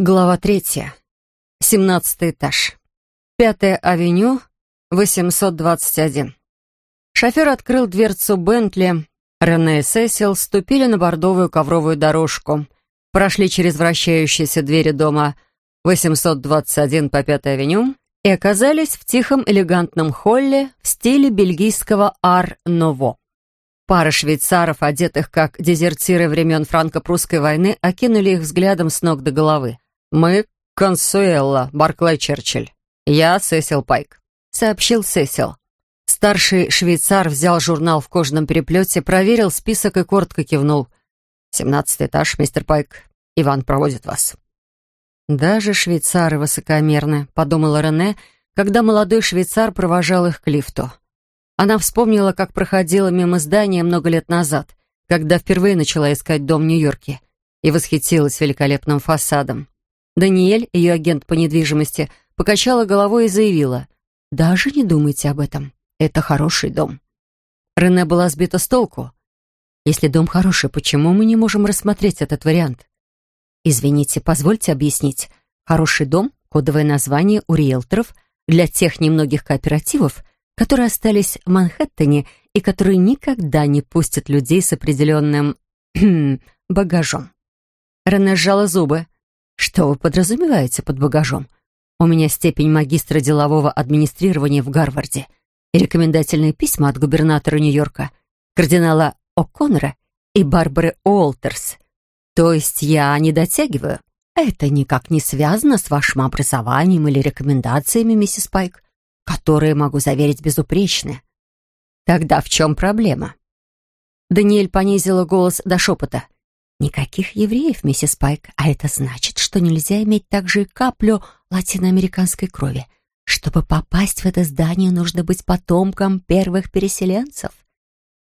Глава третья. Семнадцатый этаж. Пятая авеню, 821. Шофер открыл дверцу Бентли. Рене и Сесил ступили на бордовую ковровую дорожку, прошли через вращающиеся двери дома 821 по Пятой авеню и оказались в тихом элегантном холле в стиле бельгийского ар-ново. Пара швейцаров, одетых как дезертиры времен франко-прусской войны, окинули их взглядом с ног до головы. «Мы — Консуэлла, Барклай Черчилль. Я Сесил Пайк», — сообщил Сесил. Старший швейцар взял журнал в кожаном переплете, проверил список и коротко кивнул. «Семнадцатый этаж, мистер Пайк. Иван проводит вас». «Даже швейцары высокомерны», — подумала Рене, когда молодой швейцар провожал их к лифту. Она вспомнила, как проходила мимо здания много лет назад, когда впервые начала искать дом в Нью-Йорке, и восхитилась великолепным фасадом. Даниэль, ее агент по недвижимости, покачала головой и заявила, «Даже не думайте об этом. Это хороший дом». Рене была сбита с толку. «Если дом хороший, почему мы не можем рассмотреть этот вариант?» «Извините, позвольте объяснить. Хороший дом — кодовое название у риэлторов для тех немногих кооперативов, которые остались в Манхэттене и которые никогда не пустят людей с определенным багажом». Рене сжала зубы. Что вы подразумеваете под багажом? У меня степень магистра делового администрирования в Гарварде и рекомендательные письма от губернатора Нью-Йорка, кардинала О'Коннора и Барбары Уолтерс. То есть я не дотягиваю? Это никак не связано с вашим образованием или рекомендациями, миссис Пайк, которые, могу заверить, безупречны. Тогда в чем проблема? Даниэль понизила голос до шепота. Никаких евреев, миссис Пайк, а это значит, что нельзя иметь также и каплю латиноамериканской крови. Чтобы попасть в это здание, нужно быть потомком первых переселенцев.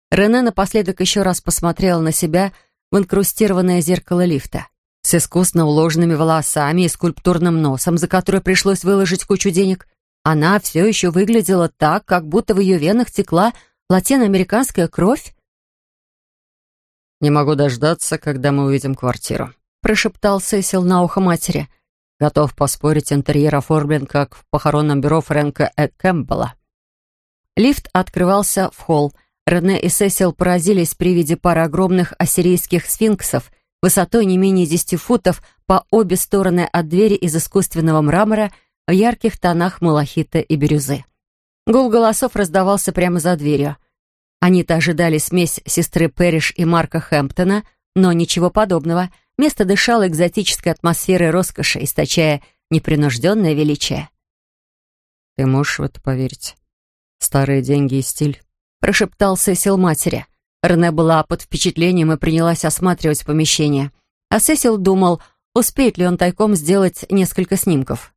Рене напоследок еще раз посмотрела на себя в инкрустированное зеркало лифта с искусно уложенными волосами и скульптурным носом, за который пришлось выложить кучу денег. Она все еще выглядела так, как будто в ее венах текла латиноамериканская кровь. «Не могу дождаться, когда мы увидим квартиру», — прошептал Сесил на ухо матери. «Готов поспорить, интерьер оформлен, как в похоронном бюро Фрэнка Э. Кэмпбелла». Лифт открывался в холл. Рене и Сесил поразились при виде пары огромных ассирийских сфинксов высотой не менее десяти футов по обе стороны от двери из искусственного мрамора в ярких тонах малахита и бирюзы. Гул голосов раздавался прямо за дверью. Они-то ожидали смесь сестры Пэриш и Марка Хэмптона, но ничего подобного. Место дышало экзотической атмосферой роскоши, источая непринужденное величие. «Ты можешь в это поверить? Старые деньги и стиль», — прошептал Сесил матери. Рене была под впечатлением и принялась осматривать помещение. А Сесил думал, успеет ли он тайком сделать несколько снимков.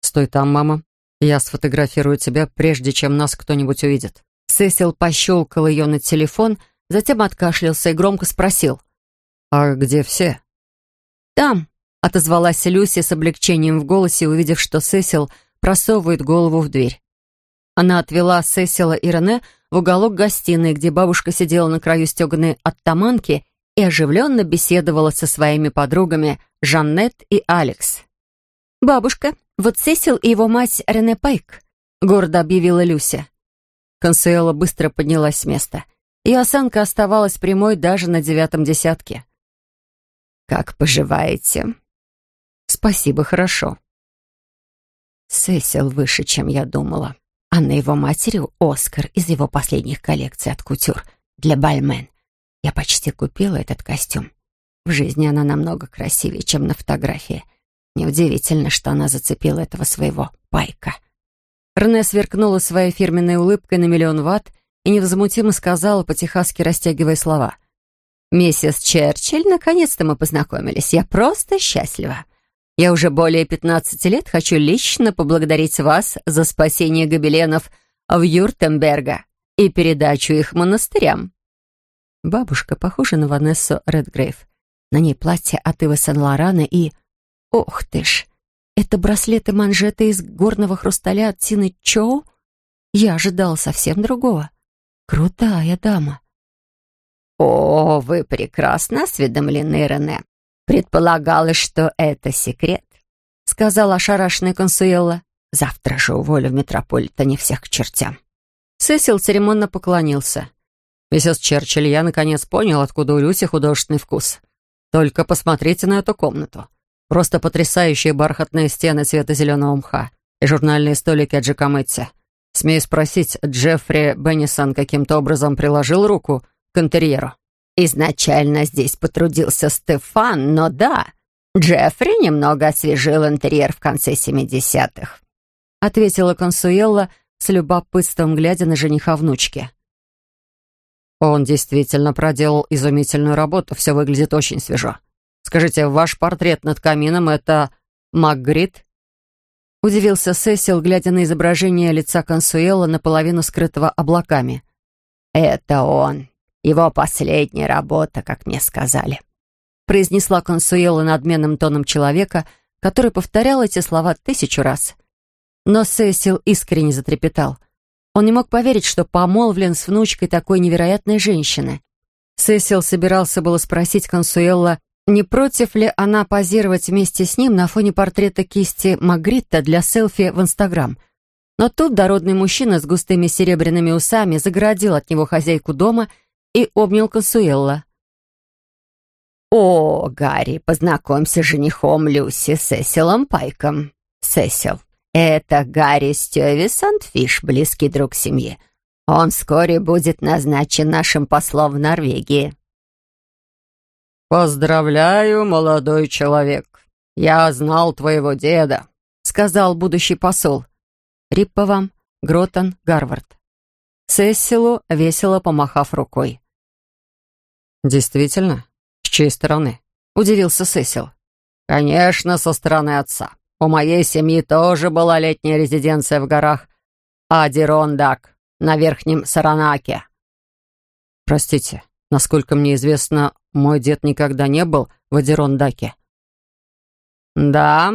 «Стой там, мама. Я сфотографирую тебя, прежде чем нас кто-нибудь увидит». Сесил пощелкал ее на телефон, затем откашлялся и громко спросил. «А где все?» «Там», — отозвалась Люси с облегчением в голосе, увидев, что Сесил просовывает голову в дверь. Она отвела Сесила и Рене в уголок гостиной, где бабушка сидела на краю стеганой оттаманки и оживленно беседовала со своими подругами Жаннет и Алекс. «Бабушка, вот Сесил и его мать Рене Пайк», — гордо объявила Люся. Консуэла быстро поднялась с места. Ее осанка оставалась прямой даже на девятом десятке. «Как поживаете?» «Спасибо, хорошо». Сесил выше, чем я думала. А на его матери Оскар из его последних коллекций от кутюр для Бальмен. Я почти купила этот костюм. В жизни она намного красивее, чем на фотографии. Неудивительно, что она зацепила этого своего пайка. Рене сверкнула своей фирменной улыбкой на миллион ватт и невозмутимо сказала, по-техасски растягивая слова. «Миссис Черчилль, наконец-то мы познакомились. Я просто счастлива. Я уже более пятнадцати лет хочу лично поблагодарить вас за спасение гобеленов в Юртемберга и передачу их монастырям». Бабушка похожа на Ванессу Редгрейв. На ней платье от Ива Сен-Лорана и... Ох ты ж! Это браслеты-манжеты из горного хрусталя от Тины Чоу? Я ожидал совсем другого. Крутая дама. «О, вы прекрасно осведомлены, Рене. Предполагалось, что это секрет. — сказала ошарашенная консуэлла. «Завтра же уволю в Метрополитене всех к чертям». Сесил церемонно поклонился. «Миссис Черчилль, я наконец понял, откуда у Люси художественный вкус. Только посмотрите на эту комнату. Просто потрясающие бархатные стены цвета зеленого мха и журнальные столики от Джакометти. Смею спросить, Джеффри Беннисон каким-то образом приложил руку к интерьеру?» «Изначально здесь потрудился Стефан, но да, Джеффри немного освежил интерьер в конце 70-х», ответила Консуэлла с любопытством, глядя на жениха внучки. «Он действительно проделал изумительную работу, все выглядит очень свежо. Скажите, ваш портрет над камином — это Макгрид?» Удивился Сесил, глядя на изображение лица Консуэла, наполовину скрытого облаками. «Это он. Его последняя работа, как мне сказали», произнесла Консуэла надменным тоном человека, который повторял эти слова тысячу раз. Но Сесил искренне затрепетал. Он не мог поверить, что помолвлен с внучкой такой невероятной женщины. Сесил собирался было спросить Консуэлла, не против ли она позировать вместе с ним на фоне портрета кисти Магритта для селфи в Инстаграм? Но тут дородный мужчина с густыми серебряными усами загородил от него хозяйку дома и обнял Консуэлла. «О, Гарри, познакомься с женихом Люси Сесилом Пайком. Сесил, это Гарри Стёвис Антфиш, близкий друг семьи. Он вскоре будет назначен нашим послом в Норвегии». «Поздравляю, молодой человек. Я знал твоего деда», — сказал будущий посол. Рипповам, Гротон, Гарвард. Сессилу весело помахав рукой. «Действительно? С чьей стороны?» — удивился Сесил. «Конечно, со стороны отца. У моей семьи тоже была летняя резиденция в горах Адирондак на Верхнем Саранаке». «Простите, насколько мне известно, мой дед никогда не был в Адерондаке». «Да?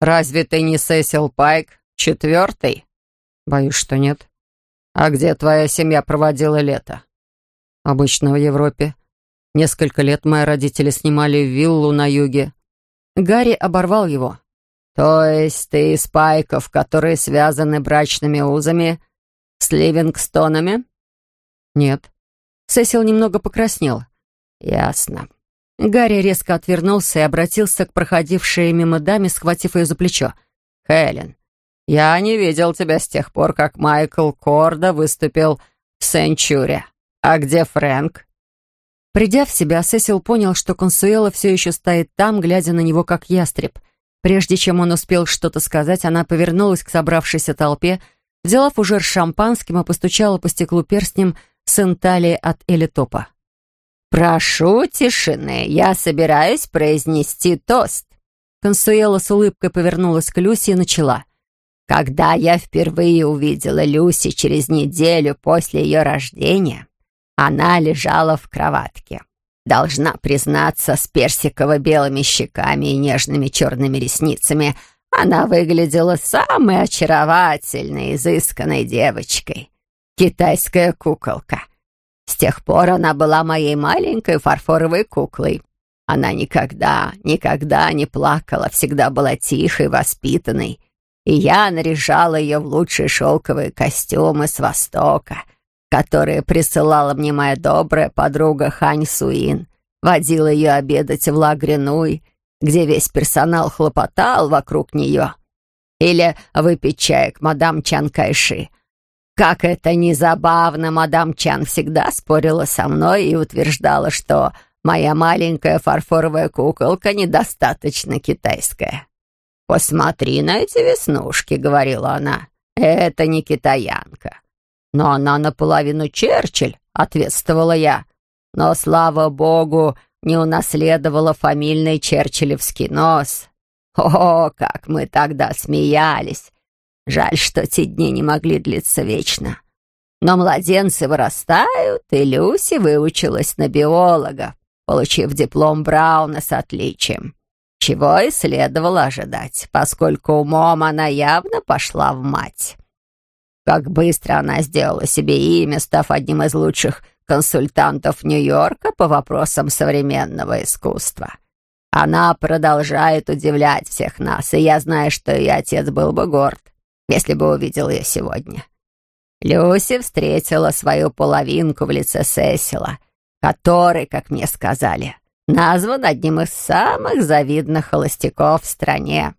Разве ты не Сесил Пайк, четвертый?» «Боюсь, что нет». «А где твоя семья проводила лето?» «Обычно в Европе. Несколько лет мои родители снимали виллу на юге». Гарри оборвал его. «То есть ты из Пайков, которые связаны брачными узами с Ливингстонами?» «Нет». Сесил немного покраснел. «Ясно». Гарри резко отвернулся и обратился к проходившей мимо даме, схватив ее за плечо. «Хелен, я не видел тебя с тех пор, как Майкл Корда выступил в Сенчуре. А где Фрэнк?» Придя в себя, Сесил понял, что Консуэла все еще стоит там, глядя на него как ястреб. Прежде чем он успел что-то сказать, она повернулась к собравшейся толпе, взяла фужер с шампанским и постучала по стеклу перстнем с инталии от Элитопа. «Прошу тишины, я собираюсь произнести тост». Консуэла с улыбкой повернулась к Люси и начала. «Когда я впервые увидела Люси через неделю после ее рождения, она лежала в кроватке. Должна признаться, с персиково-белыми щеками и нежными черными ресницами она выглядела самой очаровательной, изысканной девочкой. Китайская куколка — с тех пор она была моей маленькой фарфоровой куклой. Она никогда, никогда не плакала, всегда была тихой, воспитанной. И я наряжала ее в лучшие шелковые костюмы с Востока, которые присылала мне моя добрая подруга Хань Суин. Водила ее обедать в Лагренуй, где весь персонал хлопотал вокруг нее. Или выпить чай к мадам Чан Кайши — как это не забавно, мадам Чан всегда спорила со мной и утверждала, что моя маленькая фарфоровая куколка недостаточно китайская. «Посмотри на эти веснушки», — говорила она. «Это не китаянка». «Но она наполовину Черчилль», — ответствовала я. «Но, слава богу, не унаследовала фамильный черчиллевский нос. О, как мы тогда смеялись! Жаль, что те дни не могли длиться вечно. Но младенцы вырастают, и Люси выучилась на биолога, получив диплом Брауна с отличием. Чего и следовало ожидать, поскольку умом она явно пошла в мать. Как быстро она сделала себе имя, став одним из лучших консультантов Нью-Йорка по вопросам современного искусства. Она продолжает удивлять всех нас, и я знаю, что ее отец был бы горд, если бы увидел ее сегодня. Люси встретила свою половинку в лице Сесила, который, как мне сказали, назван одним из самых завидных холостяков в стране.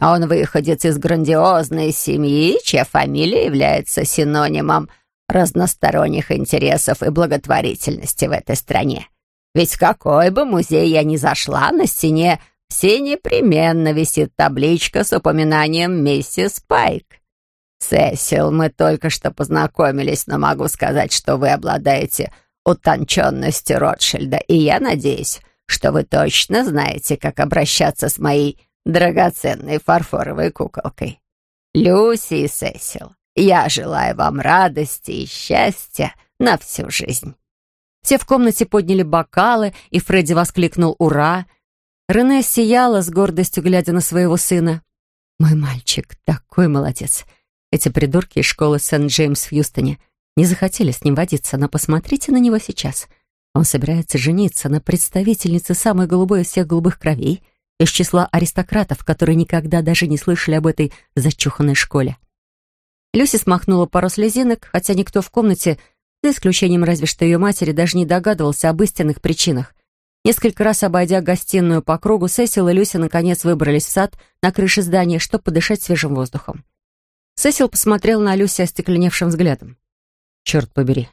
Он выходец из грандиозной семьи, чья фамилия является синонимом разносторонних интересов и благотворительности в этой стране. Ведь в какой бы музей я ни зашла, на стене все непременно висит табличка с упоминанием миссис Пайк. Сесил, мы только что познакомились, но могу сказать, что вы обладаете утонченностью Ротшильда, и я надеюсь, что вы точно знаете, как обращаться с моей драгоценной фарфоровой куколкой. Люси и Сесил, я желаю вам радости и счастья на всю жизнь». Все в комнате подняли бокалы, и Фредди воскликнул «Ура!». Рене сияла с гордостью, глядя на своего сына. «Мой мальчик такой молодец!» Эти придурки из школы Сент-Джеймс в Юстоне не захотели с ним водиться, но посмотрите на него сейчас. Он собирается жениться на представительнице самой голубой из всех голубых кровей, из числа аристократов, которые никогда даже не слышали об этой зачуханной школе. Люси смахнула пару слезинок, хотя никто в комнате за исключением разве что ее матери, даже не догадывался об истинных причинах. Несколько раз обойдя гостиную по кругу, Сесил и Люся наконец выбрались в сад на крыше здания, чтобы подышать свежим воздухом. Сесил посмотрел на Люси остекленевшим взглядом. «Черт побери.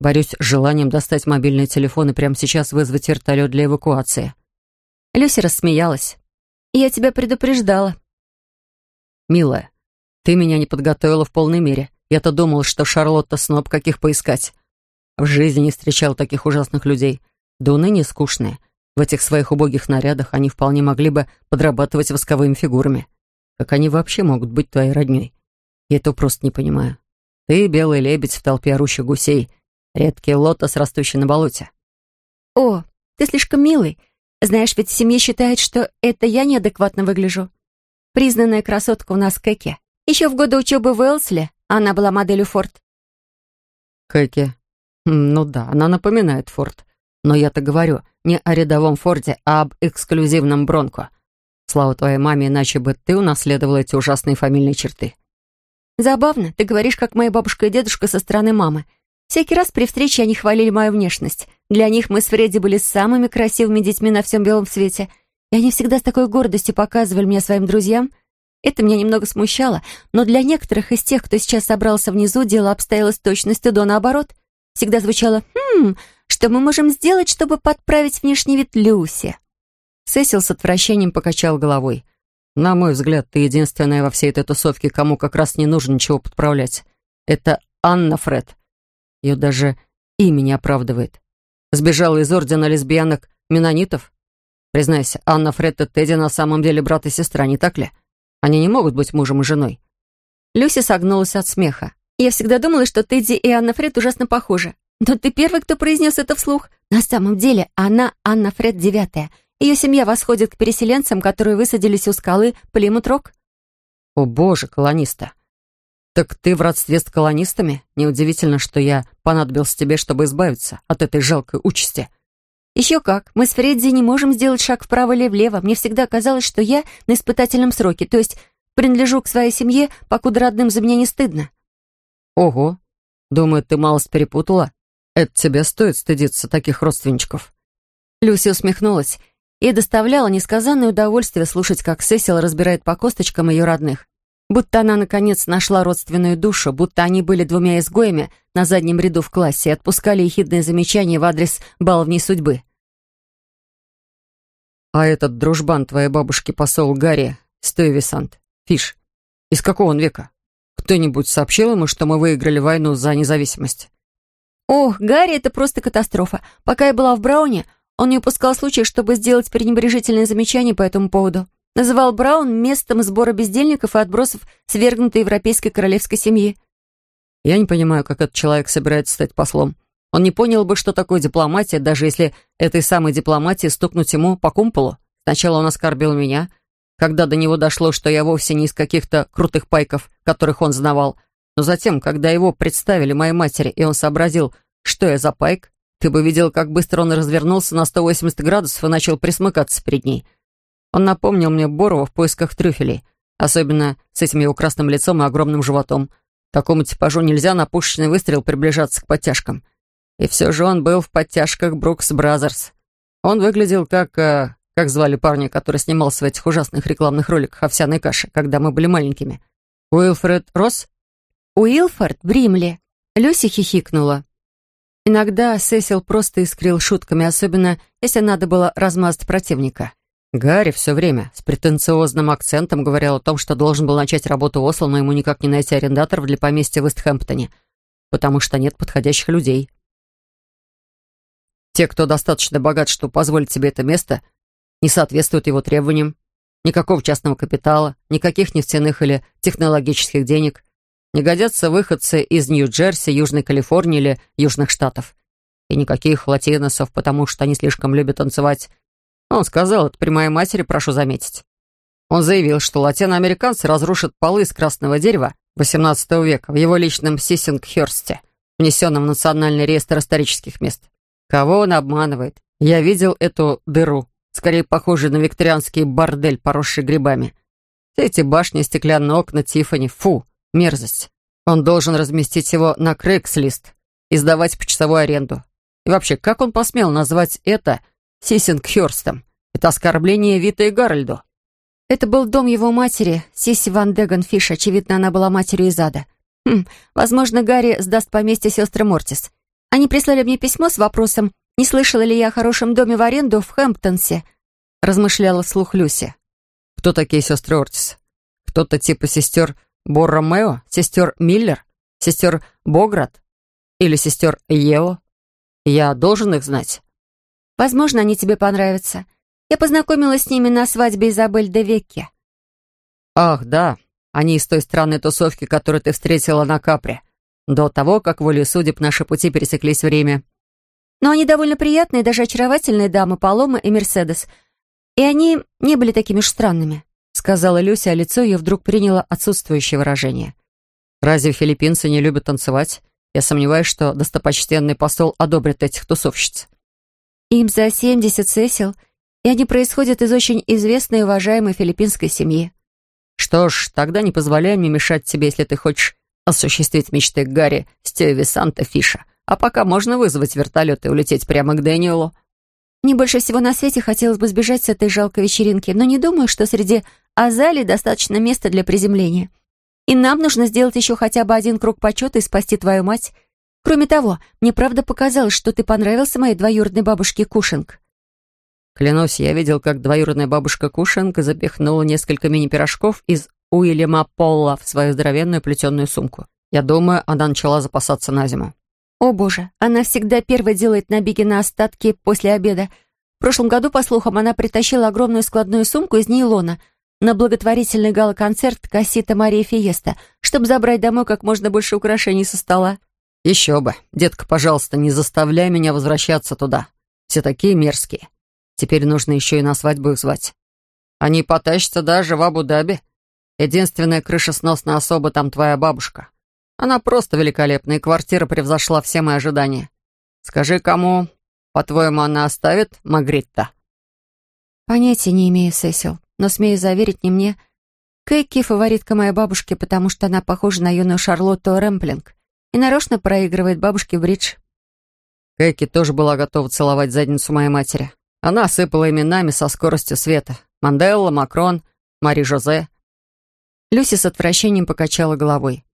Борюсь с желанием достать мобильный телефон и прямо сейчас вызвать вертолет для эвакуации». Люси рассмеялась. «Я тебя предупреждала». «Милая, ты меня не подготовила в полной мере. Я-то думал, что Шарлотта сноб, каких поискать. В жизни не встречал таких ужасных людей. Да уныние скучные. В этих своих убогих нарядах они вполне могли бы подрабатывать восковыми фигурами. Как они вообще могут быть твоей родней? Я этого просто не понимаю. Ты — белый лебедь в толпе орущих гусей, редкий лотос, растущий на болоте. О, ты слишком милый. Знаешь, ведь в семье считают, что это я неадекватно выгляжу. Признанная красотка у нас Кэки. Еще в годы учебы в Уэлсли она была моделью Форд. Кэки. Ну да, она напоминает Форд. Но я-то говорю не о рядовом Форде, а об эксклюзивном Бронко. Слава твоей маме, иначе бы ты унаследовала эти ужасные фамильные черты. Забавно, ты говоришь, как моя бабушка и дедушка со стороны мамы. Всякий раз при встрече они хвалили мою внешность. Для них мы с Фредди были самыми красивыми детьми на всем белом свете. И они всегда с такой гордостью показывали меня своим друзьям — это меня немного смущало, но для некоторых из тех, кто сейчас собрался внизу, дело обстояло с точностью до наоборот. Всегда звучало «Хм, что мы можем сделать, чтобы подправить внешний вид Люси?» Сесил с отвращением покачал головой. «На мой взгляд, ты единственная во всей этой тусовке, кому как раз не нужно ничего подправлять. Это Анна Фред. Ее даже имя не оправдывает. Сбежала из ордена лесбиянок Менонитов? Признайся, Анна Фред и Тедди на самом деле брат и сестра, не так ли?» Они не могут быть мужем и женой». Люси согнулась от смеха. «Я всегда думала, что Тедди и Анна Фред ужасно похожи. Но ты первый, кто произнес это вслух. На самом деле она Анна Фред девятая. Ее семья восходит к переселенцам, которые высадились у скалы Плимут-Рок». «О боже, колониста! Так ты в родстве с колонистами? Неудивительно, что я понадобился тебе, чтобы избавиться от этой жалкой участи». «Еще как. Мы с Фредди не можем сделать шаг вправо или влево. Мне всегда казалось, что я на испытательном сроке, то есть принадлежу к своей семье, покуда родным за меня не стыдно». «Ого. Думаю, ты малость перепутала. Это тебе стоит стыдиться таких родственничков». Люси усмехнулась. и доставляла несказанное удовольствие слушать, как Сесил разбирает по косточкам ее родных. Будто она, наконец, нашла родственную душу, будто они были двумя изгоями на заднем ряду в классе и отпускали ехидные замечания в адрес баловней судьбы. «А этот дружбан твоей бабушки посол Гарри Стойвисант, Фиш, из какого он века? Кто-нибудь сообщил ему, что мы выиграли войну за независимость?» «Ох, Гарри — это просто катастрофа. Пока я была в Брауне, он не упускал случая, чтобы сделать пренебрежительные замечания по этому поводу называл Браун местом сбора бездельников и отбросов свергнутой европейской королевской семьи. Я не понимаю, как этот человек собирается стать послом. Он не понял бы, что такое дипломатия, даже если этой самой дипломатии стукнуть ему по кумполу. Сначала он оскорбил меня, когда до него дошло, что я вовсе не из каких-то крутых пайков, которых он знавал. Но затем, когда его представили моей матери, и он сообразил, что я за пайк, Ты бы видел, как быстро он развернулся на 180 градусов и начал пресмыкаться перед ней. Он напомнил мне борова в поисках трюфелей, особенно с этим его красным лицом и огромным животом. Такому типажу нельзя на пушечный выстрел приближаться к подтяжкам. И все же он был в подтяжках Brooks Brothers. Он выглядел как... Э, как звали парня, который снимался в этих ужасных рекламных роликах овсяной каши, когда мы были маленькими? Уилфред Росс? Уилфорд Бримли. Люси хихикнула. Иногда Сесил просто искрил шутками, особенно если надо было размазать противника. Гарри все время с претенциозным акцентом говорил о том, что должен был начать работу в Осло, но ему никак не найти арендаторов для поместья в Истхэмптоне, потому что нет подходящих людей. Те, кто достаточно богат, чтобы позволить себе это место, не соответствуют его требованиям. Никакого частного капитала, никаких нефтяных или технологических денег. Не годятся выходцы из Нью-Джерси, Южной Калифорнии или Южных Штатов. И никаких латиносов, потому что они слишком любят танцевать. Он сказал это при моей матери, прошу заметить. Он заявил, что латиноамериканцы разрушат полы из красного дерева XVIII века в его личном Сисингхёрсте, внесенном в Национальный реестр исторических мест. Кого он обманывает? Я видел эту дыру скорее похожий на викторианский бордель, поросший грибами. Все эти башни, стеклянные окна, Тиффани, фу, мерзость. Он должен разместить его на Крейгслист и сдавать почасовую аренду. И вообще, как он посмел назвать это Сисингхёрстом? Это оскорбление Вита и Гарольду. Это был дом его матери, Сиси Ван Деган Фиш. Очевидно, она была матерью из ада. Хм, возможно, Гарри сдаст поместье сестры Мортис. Они прислали мне письмо с вопросом, не слышала ли я о хорошем доме в аренду в Хэмптонсе, размышляла вслух Люси. Кто такие сестры Ортис? Кто-то типа сестер Борромео, сестер Миллер, сестер Боград или сестер Ео? Я должен их знать. Возможно, они тебе понравятся. Я познакомилась с ними на свадьбе Изабель де Векке. Ах, да, они из той странной тусовки, которую ты встретила на Капре. До того, как волей судеб наши пути пересеклись в Риме. Но они довольно приятные, даже очаровательные дамы Палома и Мерседес. И они не были такими уж странными», — сказала Люся, а лицо ее вдруг приняло отсутствующее выражение. «Разве филиппинцы не любят танцевать? Я сомневаюсь, что достопочтенный посол одобрит этих тусовщиц». «Им за семьдесят сесил, и они происходят из очень известной и уважаемой филиппинской семьи». «Что ж, тогда не позволяй мне мешать тебе, если ты хочешь осуществить мечты Гарри Стювисанта Фиша», а пока можно вызвать вертолет и улететь прямо к Дэниелу. Мне больше всего на свете хотелось бы сбежать с этой жалкой вечеринки, но не думаю, что среди Азали достаточно места для приземления. И нам нужно сделать еще хотя бы один круг почета и спасти твою мать. Кроме того, мне правда показалось, что ты понравился моей двоюродной бабушке Кушинг. Клянусь, я видел, как двоюродная бабушка Кушинг запихнула несколько мини-пирожков из Уильяма Полла в свою здоровенную плетеную сумку. Я думаю, она начала запасаться на зиму. О боже, она всегда первой делает набеги на остатки после обеда. В прошлом году, по слухам, она притащила огромную складную сумку из нейлона на благотворительный гала-концерт Кассита Мария Фиеста, чтобы забрать домой как можно больше украшений со стола. «Еще бы. Детка, пожалуйста, не заставляй меня возвращаться туда. Все такие мерзкие. Теперь нужно еще и на свадьбу их звать. Они потащатся даже в Абу-Даби. Единственная крышесносная особа там твоя бабушка. Она просто великолепная, и квартира превзошла все мои ожидания. Скажи, кому, по-твоему, она оставит Магритта?» «Понятия не имею, Сесил, но смею заверить не мне. Кэки — фаворитка моей бабушки, потому что она похожа на юную Шарлотту Рэмплинг и нарочно проигрывает бабушке бридж». Кэки тоже была готова целовать задницу моей матери. Она осыпала именами со скоростью света. Манделла, Макрон, Мари Жозе. Люси с отвращением покачала головой.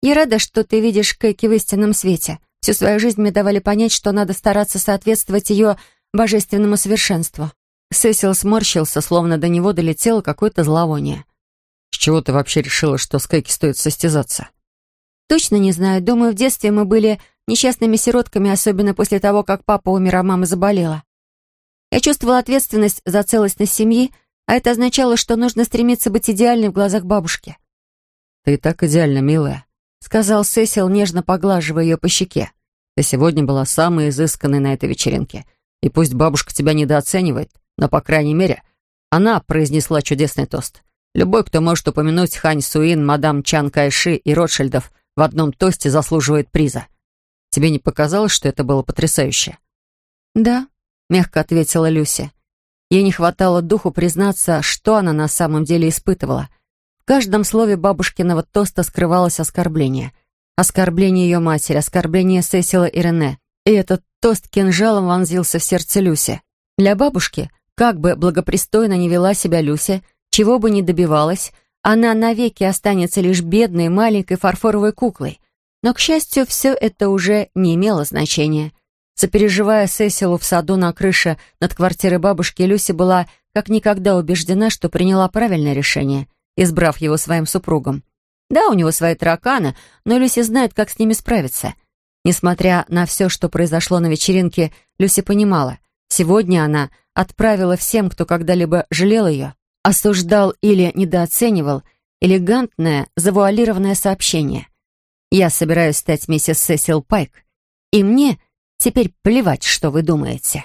Я рада, что ты видишь Кэки в истинном свете. Всю свою жизнь мне давали понять, что надо стараться соответствовать ее божественному совершенству». Сесил сморщился, словно до него долетело какое-то зловоние. «С чего ты вообще решила, что с Кэки стоит состязаться?» «Точно не знаю. Думаю, в детстве мы были несчастными сиротками, особенно после того, как папа умер, а мама заболела. Я чувствовала ответственность за целостность семьи, а это означало, что нужно стремиться быть идеальной в глазах бабушки». «Ты так идеальна, милая. — сказал Сесил, нежно поглаживая ее по щеке. «Ты сегодня была самой изысканной на этой вечеринке. И пусть бабушка тебя недооценивает, но, по крайней мере, она произнесла чудесный тост. Любой, кто может упомянуть Хань Суин, мадам Чан Кайши и Ротшильдов в одном тосте, заслуживает приза. Тебе не показалось, что это было потрясающе?» «Да», — мягко ответила Люся. Ей не хватало духу признаться, что она на самом деле испытывала. В каждом слове бабушкиного тоста скрывалось оскорбление. Оскорбление ее матери, оскорбление Сесила и Рене. И этот тост кинжалом вонзился в сердце Люси. Для бабушки, как бы благопристойно не вела себя Люся, чего бы ни добивалась, она навеки останется лишь бедной маленькой фарфоровой куклой. Но, к счастью, все это уже не имело значения. Сопереживая Сесилу в саду на крыше над квартирой бабушки, Люси была как никогда убеждена, что приняла правильное решение, избрав его своим супругом. Да, у него свои тараканы, но Люси знает, как с ними справиться. Несмотря на все, что произошло на вечеринке, Люси понимала, сегодня она отправила всем, кто когда-либо жалел ее, осуждал или недооценивал, элегантное, завуалированное сообщение. «Я собираюсь стать миссис Сесил Пайк, и мне теперь плевать, что вы думаете».